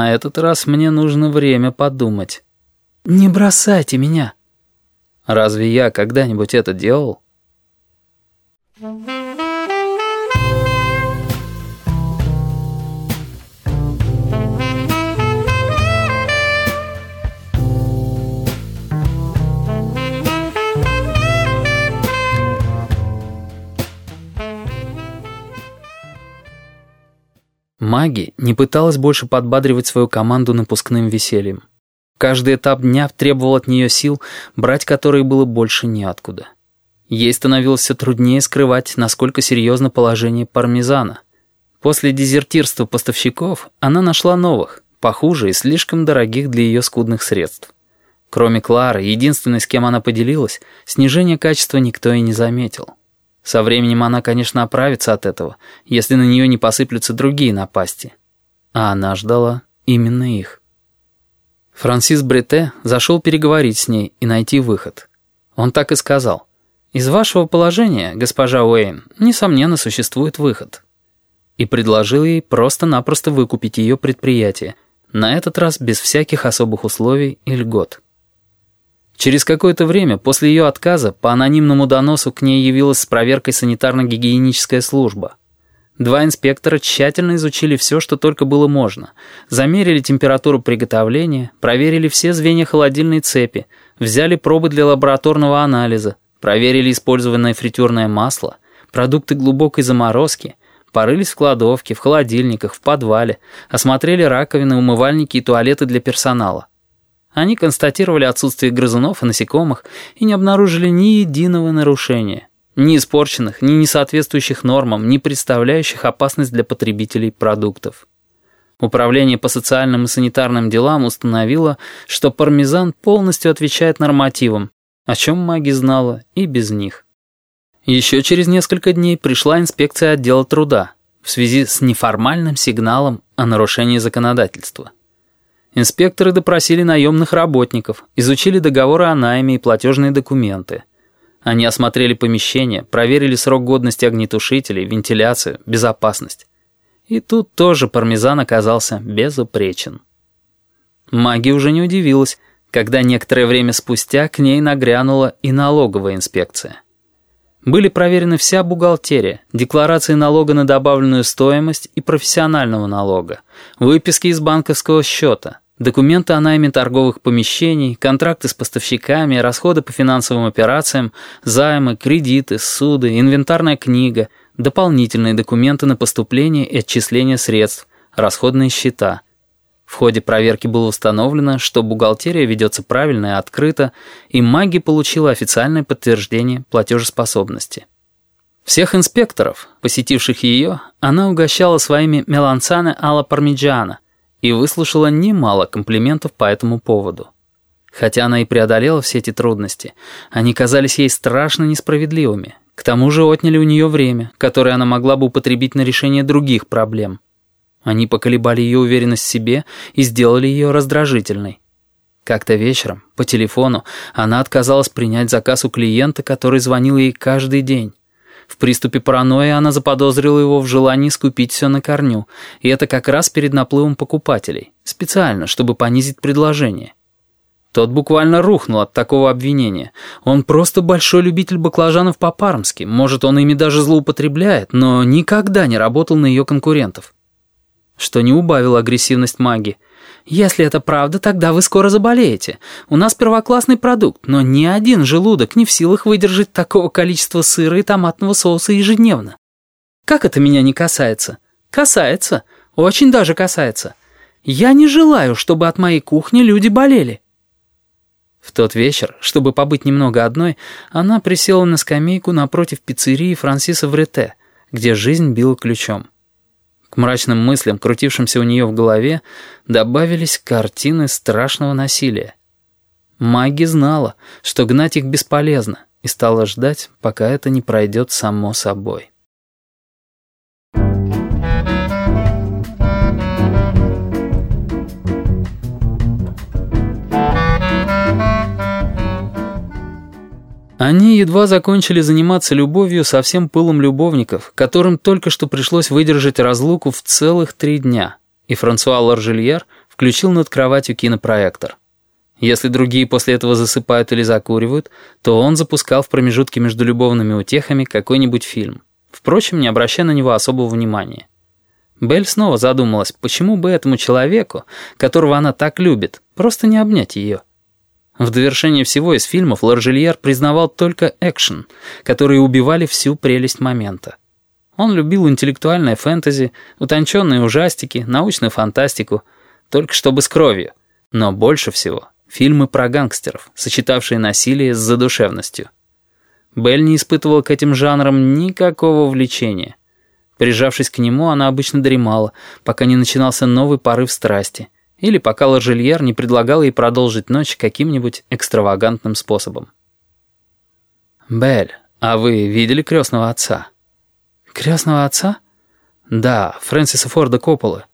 На этот раз мне нужно время подумать. «Не бросайте меня!» Разве я когда-нибудь это делал? Маги не пыталась больше подбадривать свою команду напускным весельем. Каждый этап дня требовал от нее сил, брать которые было больше неоткуда. Ей становилось все труднее скрывать, насколько серьезно положение пармезана. После дезертирства поставщиков она нашла новых, похуже и слишком дорогих для ее скудных средств. Кроме Клары, единственной, с кем она поделилась, снижение качества никто и не заметил. Со временем она, конечно, оправится от этого, если на нее не посыплются другие напасти. А она ждала именно их. Франсис Брете зашел переговорить с ней и найти выход. Он так и сказал. «Из вашего положения, госпожа Уэйн, несомненно, существует выход». И предложил ей просто-напросто выкупить ее предприятие, на этот раз без всяких особых условий и льгот. Через какое-то время после ее отказа по анонимному доносу к ней явилась с проверкой санитарно-гигиеническая служба. Два инспектора тщательно изучили все, что только было можно. Замерили температуру приготовления, проверили все звенья холодильной цепи, взяли пробы для лабораторного анализа, проверили использованное фритюрное масло, продукты глубокой заморозки, порылись в кладовке, в холодильниках, в подвале, осмотрели раковины, умывальники и туалеты для персонала. Они констатировали отсутствие грызунов и насекомых и не обнаружили ни единого нарушения. Ни испорченных, ни несоответствующих нормам, ни представляющих опасность для потребителей продуктов. Управление по социальным и санитарным делам установило, что пармезан полностью отвечает нормативам, о чем маги знала и без них. Еще через несколько дней пришла инспекция отдела труда в связи с неформальным сигналом о нарушении законодательства. Инспекторы допросили наемных работников, изучили договоры о найме и платежные документы. Они осмотрели помещение, проверили срок годности огнетушителей, вентиляцию, безопасность. И тут тоже пармезан оказался безупречен. Магия уже не удивилась, когда некоторое время спустя к ней нагрянула и налоговая инспекция. Были проверены вся бухгалтерия, декларации налога на добавленную стоимость и профессионального налога, выписки из банковского счета, документы о найме торговых помещений, контракты с поставщиками, расходы по финансовым операциям, займы, кредиты, суды, инвентарная книга, дополнительные документы на поступление и отчисление средств, расходные счета – в ходе проверки было установлено, что бухгалтерия ведется правильно и открыто, и маги получила официальное подтверждение платежеспособности. Всех инспекторов, посетивших ее, она угощала своими меланцаны алла пармиджана и выслушала немало комплиментов по этому поводу. Хотя она и преодолела все эти трудности, они казались ей страшно несправедливыми. К тому же отняли у нее время, которое она могла бы употребить на решение других проблем – они поколебали ее уверенность в себе и сделали ее раздражительной. Как-то вечером, по телефону, она отказалась принять заказ у клиента, который звонил ей каждый день. В приступе паранойи она заподозрила его в желании скупить все на корню, и это как раз перед наплывом покупателей, специально, чтобы понизить предложение. Тот буквально рухнул от такого обвинения. Он просто большой любитель баклажанов по-пармски, может, он ими даже злоупотребляет, но никогда не работал на ее конкурентов что не убавило агрессивность маги. «Если это правда, тогда вы скоро заболеете. У нас первоклассный продукт, но ни один желудок не в силах выдержать такого количества сыра и томатного соуса ежедневно. Как это меня не касается? Касается. Очень даже касается. Я не желаю, чтобы от моей кухни люди болели». В тот вечер, чтобы побыть немного одной, она присела на скамейку напротив пиццерии Франсиса Врете, где жизнь била ключом. К мрачным мыслям, крутившимся у нее в голове, добавились картины страшного насилия. Маги знала, что гнать их бесполезно, и стала ждать, пока это не пройдет само собой. Они едва закончили заниматься любовью со всем пылом любовников, которым только что пришлось выдержать разлуку в целых три дня, и Франсуа Ларжельер, включил над кроватью кинопроектор. Если другие после этого засыпают или закуривают, то он запускал в промежутке между любовными утехами какой-нибудь фильм. Впрочем, не обращая на него особого внимания. Белль снова задумалась, почему бы этому человеку, которого она так любит, просто не обнять ее. В довершение всего из фильмов Лоржельер признавал только экшен, которые убивали всю прелесть момента. Он любил интеллектуальное фэнтези, утонченные ужастики, научную фантастику, только чтобы с кровью, но больше всего фильмы про гангстеров, сочетавшие насилие с задушевностью. Белль не испытывала к этим жанрам никакого влечения. Прижавшись к нему, она обычно дремала, пока не начинался новый порыв страсти, или пока Ложельер не предлагал ей продолжить ночь каким-нибудь экстравагантным способом. «Белль, а вы видели крестного отца?» «Крестного отца?» «Да, Фрэнсиса Форда Копполы».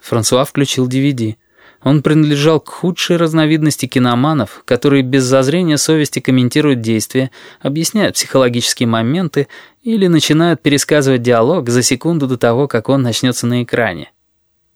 Франсуа включил DVD. Он принадлежал к худшей разновидности киноманов, которые без зазрения совести комментируют действия, объясняют психологические моменты или начинают пересказывать диалог за секунду до того, как он начнется на экране.